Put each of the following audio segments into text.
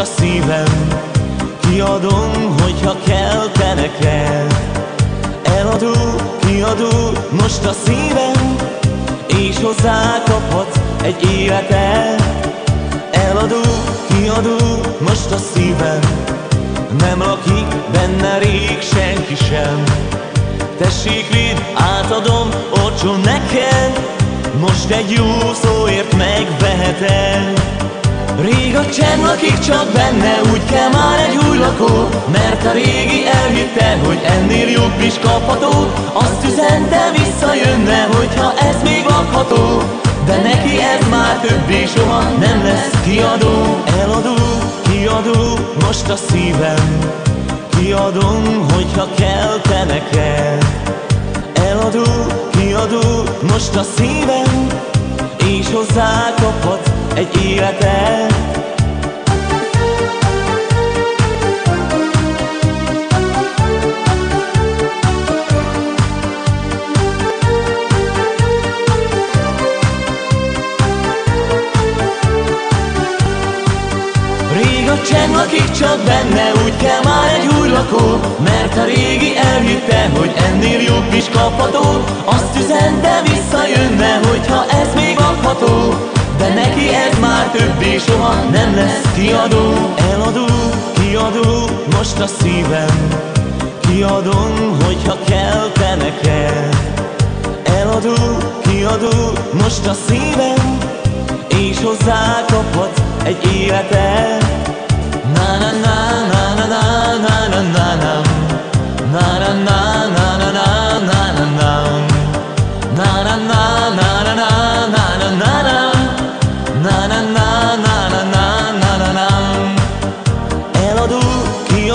a szívem. Kiadom, hogyha kell neked Eladó, kiadó, most a szívem. És hozzá kaphatsz egy életet. Eladó, kiadó, most a szívem. Nem lakik benne rég senki sem. Tessék, vidd, átadom, olcsó neked. Most egy jó szóért megveheted Rég a csend lakik csak benne, úgy kell már egy új lakó Mert a régi elhitte, hogy ennél jobb is kapható. Azt üzente visszajönne, hogyha ez még lakható. De neki ez már többé soha nem lesz kiadó. Eladó, kiadó, most a szívem. Kiadom, hogyha kell te neked. Eladó, kiadó, most a szívem hozzá kaphatsz egy életet. Rég a csend csak benne, úgy kell már egy új lakó Mert a régi elhitte, hogy ennél jobb is kapható. Azt üzente visszajönne, hogyha lakható De neki ez már többé soha nem lesz kiadó. Eladó, kiadó, most a szívem. Kiadom, hogyha kell te neked. Eladó, kiadó, most a szívem. És hozzá kaphatsz egy életet. Na na na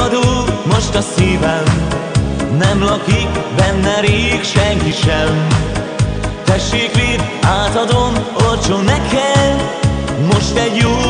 kiadó, most a szívem. Nem lakik benne rég senki sem. Tessék, vidd, átadom, olcsó neked. Most egy jó